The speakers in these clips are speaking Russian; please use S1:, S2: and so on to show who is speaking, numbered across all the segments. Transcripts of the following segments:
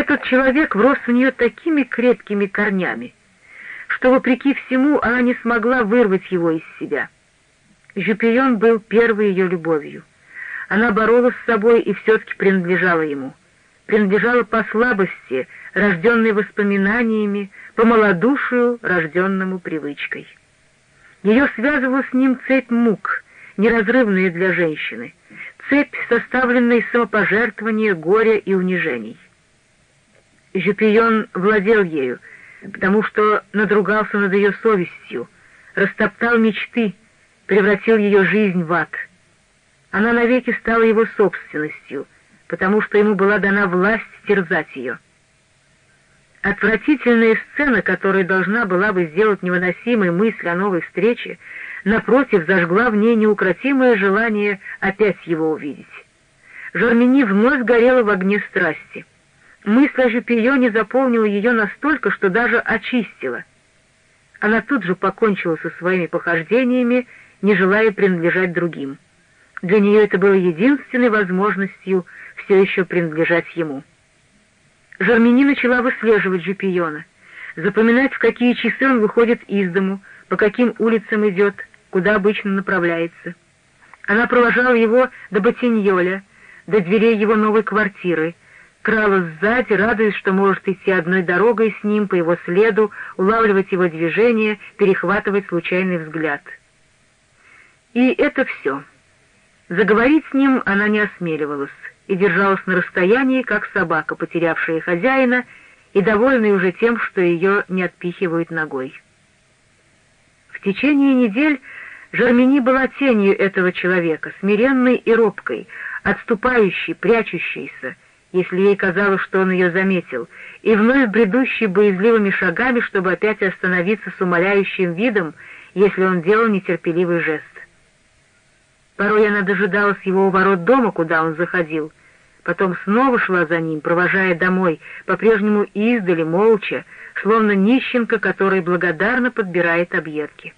S1: Этот человек врос в нее такими крепкими корнями, что, вопреки всему, она не смогла вырвать его из себя. Жюпион был первой ее любовью. Она боролась с собой и все-таки принадлежала ему. Принадлежала по слабости, рожденной воспоминаниями, по малодушию, рожденному привычкой. Ее связывала с ним цепь мук, неразрывная для женщины, цепь, составленная из самопожертвования, горя и унижений. Жюпион владел ею, потому что надругался над ее совестью, растоптал мечты, превратил ее жизнь в ад. Она навеки стала его собственностью, потому что ему была дана власть терзать ее. Отвратительная сцена, которая должна была бы сделать невыносимой мысль о новой встрече, напротив, зажгла в ней неукротимое желание опять его увидеть. Жармини вновь горела в огне страсти. Мысль о Жупионе заполнила ее настолько, что даже очистила. Она тут же покончила со своими похождениями, не желая принадлежать другим. Для нее это было единственной возможностью все еще принадлежать ему. Жармини начала выслеживать Жупиона, запоминать, в какие часы он выходит из дому, по каким улицам идет, куда обычно направляется. Она провожала его до Ботиньоля, до дверей его новой квартиры, кралась сзади, радуясь, что может идти одной дорогой с ним по его следу, улавливать его движение, перехватывать случайный взгляд. И это все. Заговорить с ним она не осмеливалась и держалась на расстоянии, как собака, потерявшая хозяина и довольная уже тем, что ее не отпихивают ногой. В течение недель Жармини была тенью этого человека, смиренной и робкой, отступающей, прячущейся, если ей казалось, что он ее заметил, и вновь бредущий боязливыми шагами, чтобы опять остановиться с умоляющим видом, если он делал нетерпеливый жест. Порой она дожидалась его у ворот дома, куда он заходил, потом снова шла за ним, провожая домой, по-прежнему издали, молча, словно нищенка, которая благодарно подбирает объедки.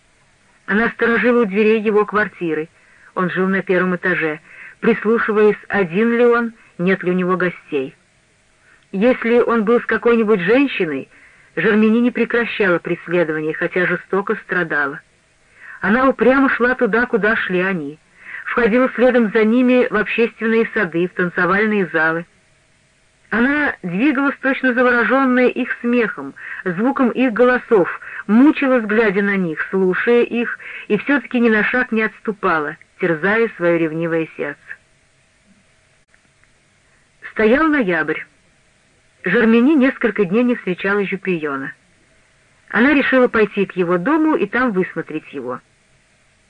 S1: Она сторожила у дверей его квартиры, он жил на первом этаже, прислушиваясь, один ли он, нет ли у него гостей. Если он был с какой-нибудь женщиной, Жермени не прекращала преследование, хотя жестоко страдала. Она упрямо шла туда, куда шли они, входила следом за ними в общественные сады, в танцевальные залы. Она двигалась точно завороженная их смехом, звуком их голосов, мучилась, глядя на них, слушая их, и все-таки ни на шаг не отступала, терзая свое ревнивое сердце. Стоял ноябрь. Жермени несколько дней не встречала Жюприона. Она решила пойти к его дому и там высмотреть его.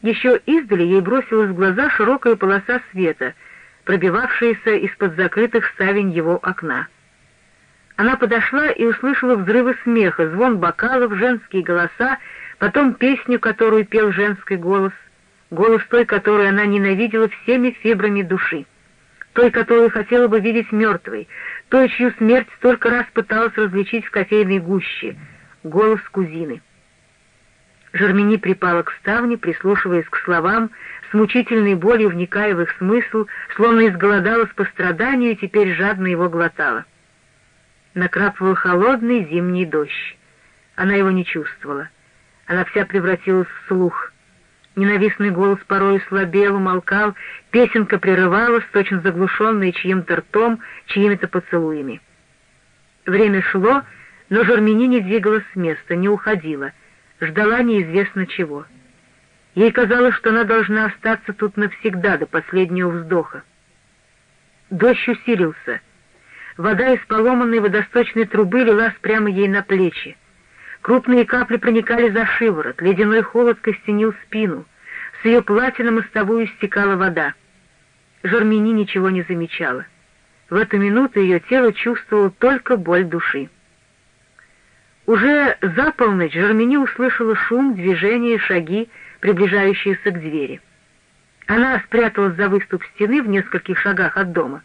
S1: Еще издали ей бросилась в глаза широкая полоса света, пробивавшаяся из-под закрытых ставень его окна. Она подошла и услышала взрывы смеха, звон бокалов, женские голоса, потом песню, которую пел женский голос, голос той, которую она ненавидела всеми фибрами души той, которую хотела бы видеть мертвой, той, чью смерть столько раз пыталась различить в кофейной гуще, голос кузины. Жермени припала к ставне, прислушиваясь к словам, с мучительной болью вникая в их смысл, словно изголодалась по страданию и теперь жадно его глотала. Накрапывал холодный зимний дождь. Она его не чувствовала. Она вся превратилась в слух — Ненавистный голос порой слабел, умолкал, песенка прерывалась, точно заглушенная чьим-то ртом, чьими-то поцелуями. Время шло, но Жермени не двигалась с места, не уходила, ждала неизвестно чего. Ей казалось, что она должна остаться тут навсегда, до последнего вздоха. Дождь усилился. Вода из поломанной водосточной трубы лилась прямо ей на плечи. Крупные капли проникали за шиворот, ледяной холод костенил спину. С ее платья на мостовую стекала вода. Жармини ничего не замечала. В эту минуту ее тело чувствовало только боль души. Уже за полночь Жармини услышала шум, движение, шаги, приближающиеся к двери. Она спряталась за выступ стены в нескольких шагах от дома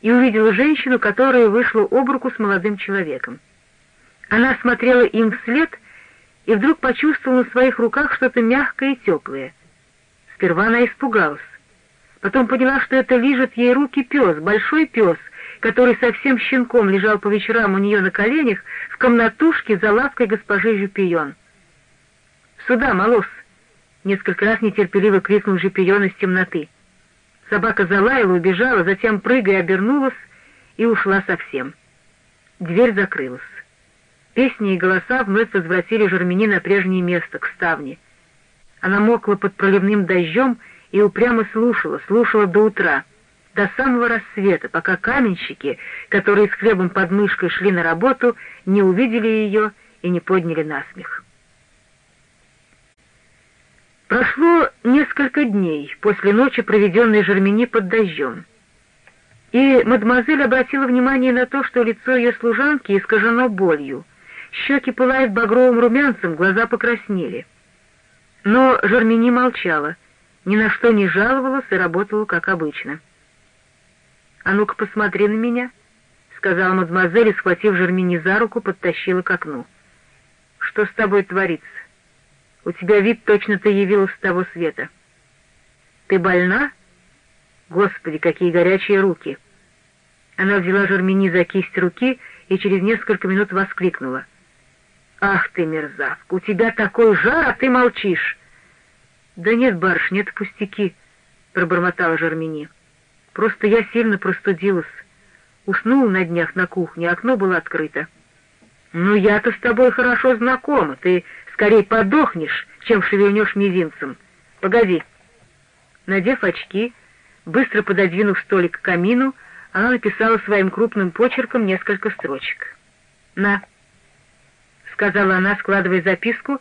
S1: и увидела женщину, которая вышла об руку с молодым человеком. Она смотрела им вслед и вдруг почувствовала на своих руках что-то мягкое и теплое. Сперва она испугалась. Потом поняла, что это лижет ей руки пес, большой пес, который совсем щенком лежал по вечерам у нее на коленях в комнатушке за лавкой госпожи Жупион. «Сюда, Молос!» — несколько раз нетерпеливо крикнул Жупион из темноты. Собака залаяла, убежала, затем, прыгая, обернулась и ушла совсем. Дверь закрылась. Песни и голоса вновь возвратили Жермени на прежнее место, к ставне. Она мокла под проливным дождем и упрямо слушала, слушала до утра, до самого рассвета, пока каменщики, которые с хлебом под мышкой шли на работу, не увидели ее и не подняли насмех. Прошло несколько дней после ночи, проведенной Жермени под дождем, и мадемуазель обратила внимание на то, что лицо ее служанки искажено болью, щеки пылают багровым румянцем, глаза покраснели. Но Жермени молчала, ни на что не жаловалась и работала, как обычно. «А ну-ка, посмотри на меня», — сказала мадемуазель и, схватив Жермени за руку, подтащила к окну. «Что с тобой творится?» У тебя вид точно ты явилась с того света. Ты больна? Господи, какие горячие руки!» Она взяла Жермени за кисть руки и через несколько минут воскликнула. «Ах ты, мерзавка, у тебя такой жар, а ты молчишь!» «Да нет, барышня, это пустяки», — пробормотала Жермени. «Просто я сильно простудилась. Уснула на днях на кухне, окно было открыто». «Ну, я-то с тобой хорошо знакома, ты Скорей подохнешь, чем шевельнешь мизинцем. Погоди. Надев очки, быстро пододвинув столик к камину, она написала своим крупным почерком несколько строчек. «На», — сказала она, складывая записку,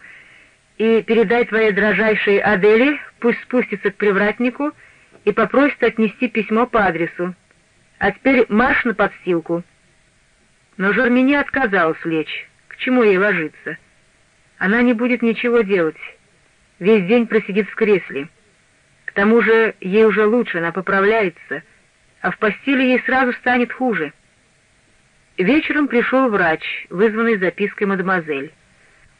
S1: «и передай твоей дрожайшей Адели, пусть спустится к привратнику и попросит отнести письмо по адресу. А теперь марш на подстилку». Но Жермени отказалась лечь. К чему ей ложиться? — она не будет ничего делать. Весь день просидит в кресле. К тому же ей уже лучше, она поправляется, а в постели ей сразу станет хуже. Вечером пришел врач, вызванный запиской мадемуазель.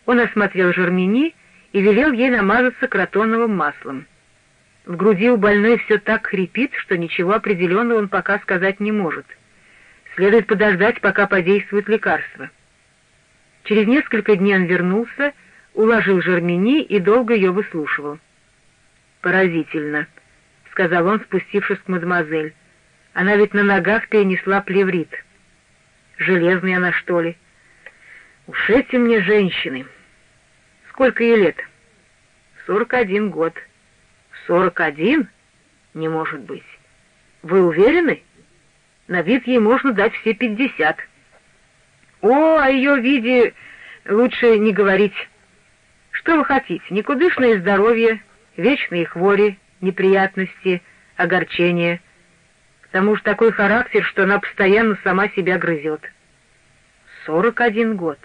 S1: Он осмотрел Жермени и велел ей намазаться кротоновым маслом. В груди у больной все так хрипит, что ничего определенного он пока сказать не может. Следует подождать, пока подействует лекарство. Через несколько дней он вернулся, уложил Жермени и долго ее выслушивал. «Поразительно», — сказал он, спустившись к мадемуазель. «Она ведь на ногах перенесла плеврит. Железная она, что ли? Уж эти мне женщины. Сколько ей лет?» «Сорок один год». «Сорок один? Не может быть. Вы уверены? На вид ей можно дать все пятьдесят». О, о ее виде лучше не говорить. Что вы хотите? Никудышное здоровье, вечные хвори, неприятности, огорчения. Тому же такой характер, что она постоянно сама себя грызет. «Сорок один год.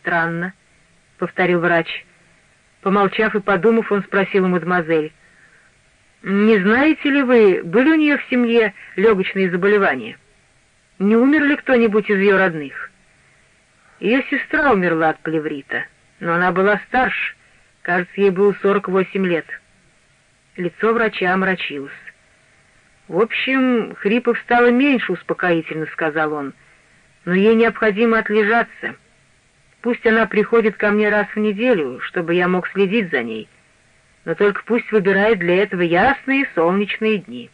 S1: Странно», — повторил врач. Помолчав и подумав, он спросил у мадемуазель. «Не знаете ли вы, были у нее в семье легочные заболевания? Не умер ли кто-нибудь из ее родных?» Ее сестра умерла от плеврита, но она была старше, кажется, ей было 48 лет. Лицо врача омрачилось. «В общем, хрипов стало меньше, успокоительно», — сказал он, — «но ей необходимо отлежаться. Пусть она приходит ко мне раз в неделю, чтобы я мог следить за ней, но только пусть выбирает для этого ясные солнечные дни».